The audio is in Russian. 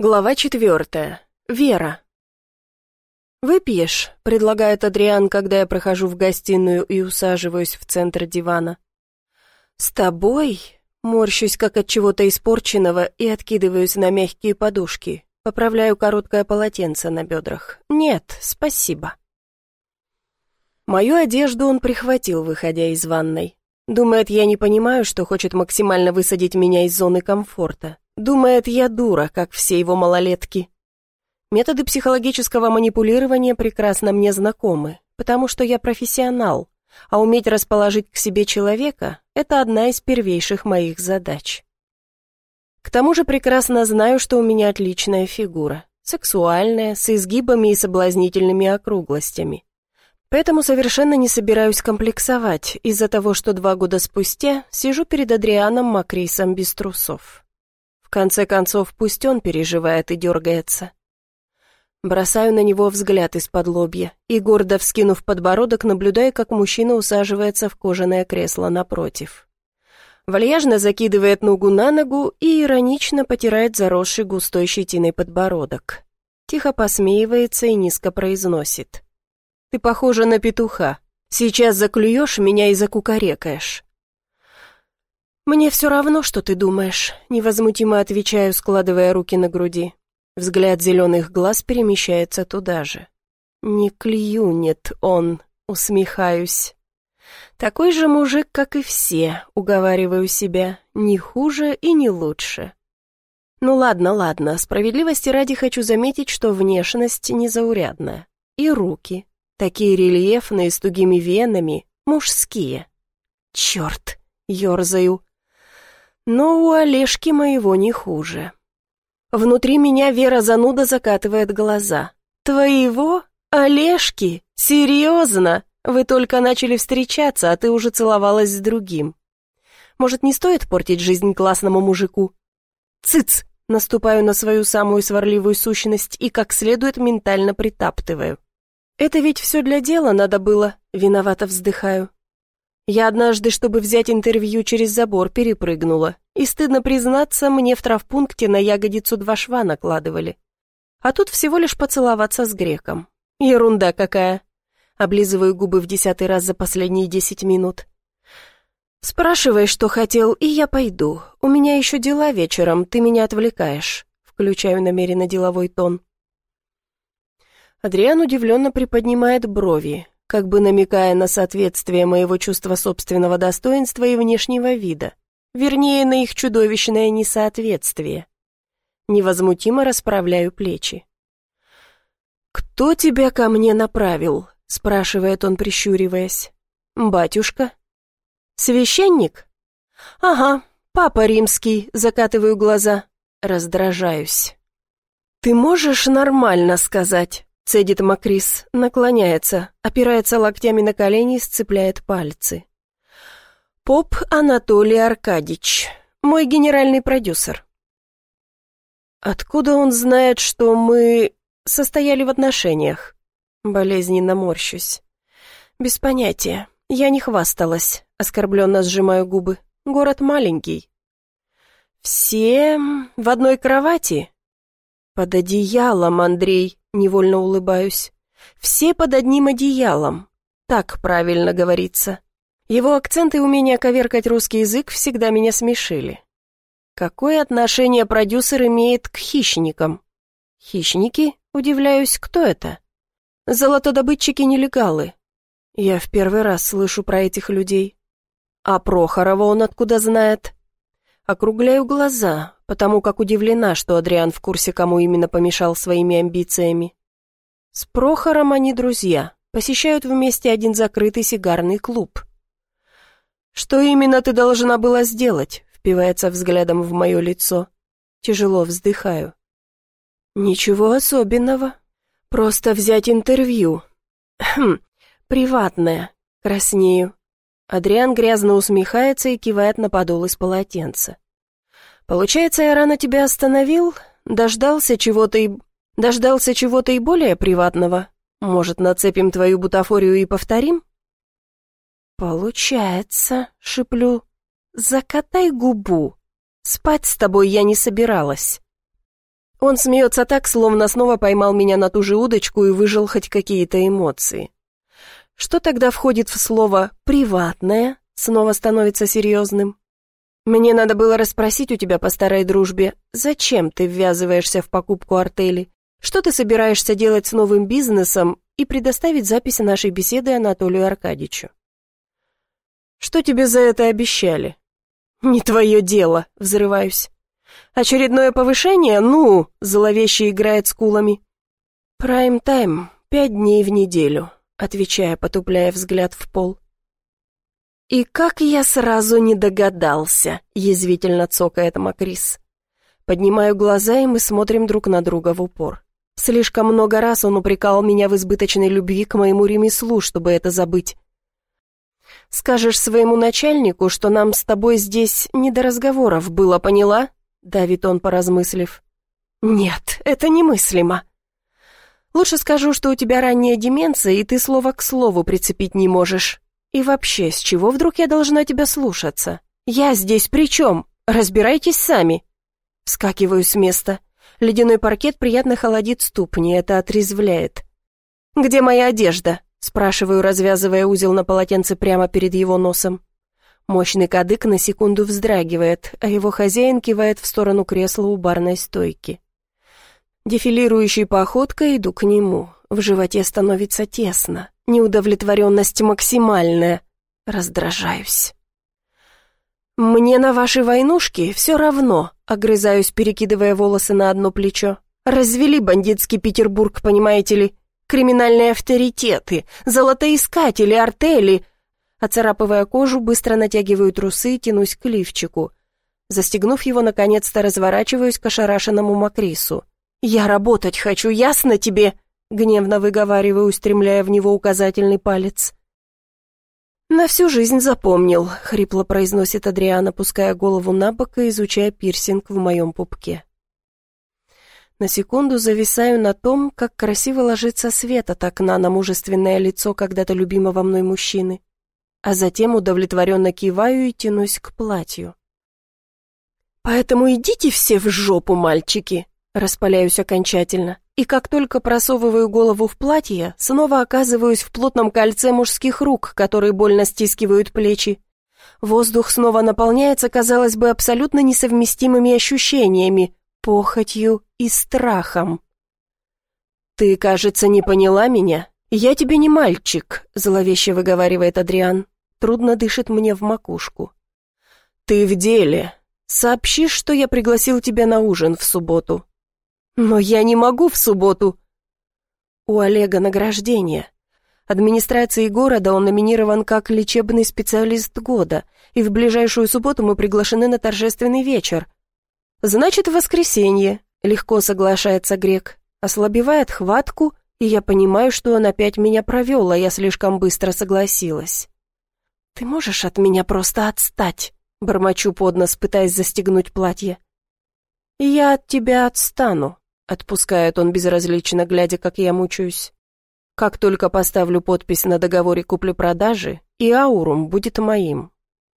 Глава четвертая. Вера. «Выпьешь?» — предлагает Адриан, когда я прохожу в гостиную и усаживаюсь в центр дивана. «С тобой?» — морщусь, как от чего-то испорченного, и откидываюсь на мягкие подушки. Поправляю короткое полотенце на бедрах. «Нет, спасибо». Мою одежду он прихватил, выходя из ванной. Думает, я не понимаю, что хочет максимально высадить меня из зоны комфорта. Думает, я дура, как все его малолетки. Методы психологического манипулирования прекрасно мне знакомы, потому что я профессионал, а уметь расположить к себе человека – это одна из первейших моих задач. К тому же прекрасно знаю, что у меня отличная фигура, сексуальная, с изгибами и соблазнительными округлостями. Поэтому совершенно не собираюсь комплексовать из-за того, что два года спустя сижу перед Адрианом Макрисом без трусов. В конце концов, пусть он переживает и дергается. Бросаю на него взгляд из-под лобья и, гордо вскинув подбородок, наблюдаю, как мужчина усаживается в кожаное кресло напротив. Вальяжно закидывает ногу на ногу и иронично потирает заросший густой щетиной подбородок. Тихо посмеивается и низко произносит. «Ты похожа на петуха. Сейчас заклюешь меня и закукарекаешь». «Мне все равно, что ты думаешь», — невозмутимо отвечаю, складывая руки на груди. Взгляд зеленых глаз перемещается туда же. «Не клюнет он», — усмехаюсь. «Такой же мужик, как и все», — уговариваю себя, «не хуже и не лучше». Ну ладно, ладно, справедливости ради хочу заметить, что внешность незаурядная. И руки, такие рельефные, с тугими венами, мужские. Черт, ерзаю, но у Олежки моего не хуже. Внутри меня Вера зануда закатывает глаза. «Твоего? Олежки? Серьезно? Вы только начали встречаться, а ты уже целовалась с другим. Может, не стоит портить жизнь классному мужику?» «Цыц!» Наступаю на свою самую сварливую сущность и как следует ментально притаптываю. «Это ведь все для дела надо было», — виновато вздыхаю. Я однажды, чтобы взять интервью, через забор перепрыгнула. И, стыдно признаться, мне в травпункте на ягодицу два шва накладывали. А тут всего лишь поцеловаться с греком. Ерунда какая. Облизываю губы в десятый раз за последние десять минут. Спрашивай, что хотел, и я пойду. У меня еще дела вечером, ты меня отвлекаешь. Включаю намеренно деловой тон. Адриан удивленно приподнимает брови, как бы намекая на соответствие моего чувства собственного достоинства и внешнего вида, вернее, на их чудовищное несоответствие. Невозмутимо расправляю плечи. «Кто тебя ко мне направил?» — спрашивает он, прищуриваясь. «Батюшка?» «Священник?» «Ага, папа римский», — закатываю глаза. Раздражаюсь. «Ты можешь нормально сказать?» Цедит Макрис, наклоняется, опирается локтями на колени и сцепляет пальцы. Поп Анатолий Аркадьевич, мой генеральный продюсер. Откуда он знает, что мы состояли в отношениях? Болезненно морщусь. Без понятия. Я не хвасталась, оскорбленно сжимаю губы. Город маленький. Все в одной кровати? Под одеялом, Андрей. Невольно улыбаюсь. Все под одним одеялом. Так правильно говорится. Его акцент и умение коверкать русский язык всегда меня смешили. Какое отношение продюсер имеет к хищникам? Хищники? Удивляюсь, кто это? Золотодобытчики-нелегалы. Я в первый раз слышу про этих людей. А Прохорова он откуда знает? Округляю глаза, потому как удивлена, что Адриан в курсе, кому именно помешал своими амбициями. С Прохором они друзья, посещают вместе один закрытый сигарный клуб. «Что именно ты должна была сделать?» впивается взглядом в мое лицо. Тяжело вздыхаю. «Ничего особенного. Просто взять интервью. Хм, приватное. Краснею. Адриан грязно усмехается и кивает на подол из полотенца. «Получается, я рано тебя остановил? Дождался чего-то и... Дождался чего-то и более приватного? Может, нацепим твою бутафорию и повторим?» «Получается», — шиплю. «Закатай губу. Спать с тобой я не собиралась». Он смеется так, словно снова поймал меня на ту же удочку и выжил хоть какие-то эмоции. Что тогда входит в слово «приватное»? Снова становится серьезным. Мне надо было расспросить у тебя по старой дружбе, зачем ты ввязываешься в покупку артели? Что ты собираешься делать с новым бизнесом и предоставить записи нашей беседы Анатолию Аркадьевичу? Что тебе за это обещали? Не твое дело, взрываюсь. Очередное повышение? Ну, зловеще играет с кулами. Прайм-тайм, пять дней в неделю, отвечая, потупляя взгляд в пол. «И как я сразу не догадался», — язвительно цокает Макрис. Поднимаю глаза, и мы смотрим друг на друга в упор. Слишком много раз он упрекал меня в избыточной любви к моему ремеслу, чтобы это забыть. «Скажешь своему начальнику, что нам с тобой здесь не до разговоров было, поняла?» — давит он, поразмыслив. «Нет, это немыслимо. Лучше скажу, что у тебя ранняя деменция, и ты слово к слову прицепить не можешь. И вообще, с чего вдруг я должна тебя слушаться? Я здесь при чем? Разбирайтесь сами». Вскакиваю с места. Ледяной паркет приятно холодит ступни, это отрезвляет. «Где моя одежда?» Спрашиваю, развязывая узел на полотенце прямо перед его носом. Мощный кадык на секунду вздрагивает, а его хозяин кивает в сторону кресла у барной стойки. Дефилирующей походкой иду к нему. В животе становится тесно. Неудовлетворенность максимальная. Раздражаюсь. «Мне на ваши войнушки все равно», — огрызаюсь, перекидывая волосы на одно плечо. «Развели бандитский Петербург, понимаете ли? Криминальные авторитеты, золотоискатели, артели». Оцарапывая кожу, быстро натягиваю трусы и тянусь к лифчику. Застегнув его, наконец-то разворачиваюсь к ошарашенному Макрису. «Я работать хочу, ясно тебе?» Гневно выговариваю, устремляя в него указательный палец. «На всю жизнь запомнил», — хрипло произносит Адриан, опуская голову на бок и изучая пирсинг в моем пупке. На секунду зависаю на том, как красиво ложится свет от окна на мужественное лицо когда-то любимого мной мужчины, а затем удовлетворенно киваю и тянусь к платью. «Поэтому идите все в жопу, мальчики!» Распаляюсь окончательно, и как только просовываю голову в платье, снова оказываюсь в плотном кольце мужских рук, которые больно стискивают плечи. Воздух снова наполняется, казалось бы, абсолютно несовместимыми ощущениями, похотью и страхом. «Ты, кажется, не поняла меня? Я тебе не мальчик», — зловеще выговаривает Адриан. Трудно дышит мне в макушку. «Ты в деле. Сообщи, что я пригласил тебя на ужин в субботу. «Но я не могу в субботу!» У Олега награждение. Администрацией города он номинирован как лечебный специалист года, и в ближайшую субботу мы приглашены на торжественный вечер. «Значит, в воскресенье», — легко соглашается Грек. Ослабевает хватку, и я понимаю, что он опять меня провел, а я слишком быстро согласилась. «Ты можешь от меня просто отстать?» — бормочу под нос, пытаясь застегнуть платье. «Я от тебя отстану», Отпускает он безразлично, глядя, как я мучаюсь. Как только поставлю подпись на договоре купли-продажи, и Аурум будет моим.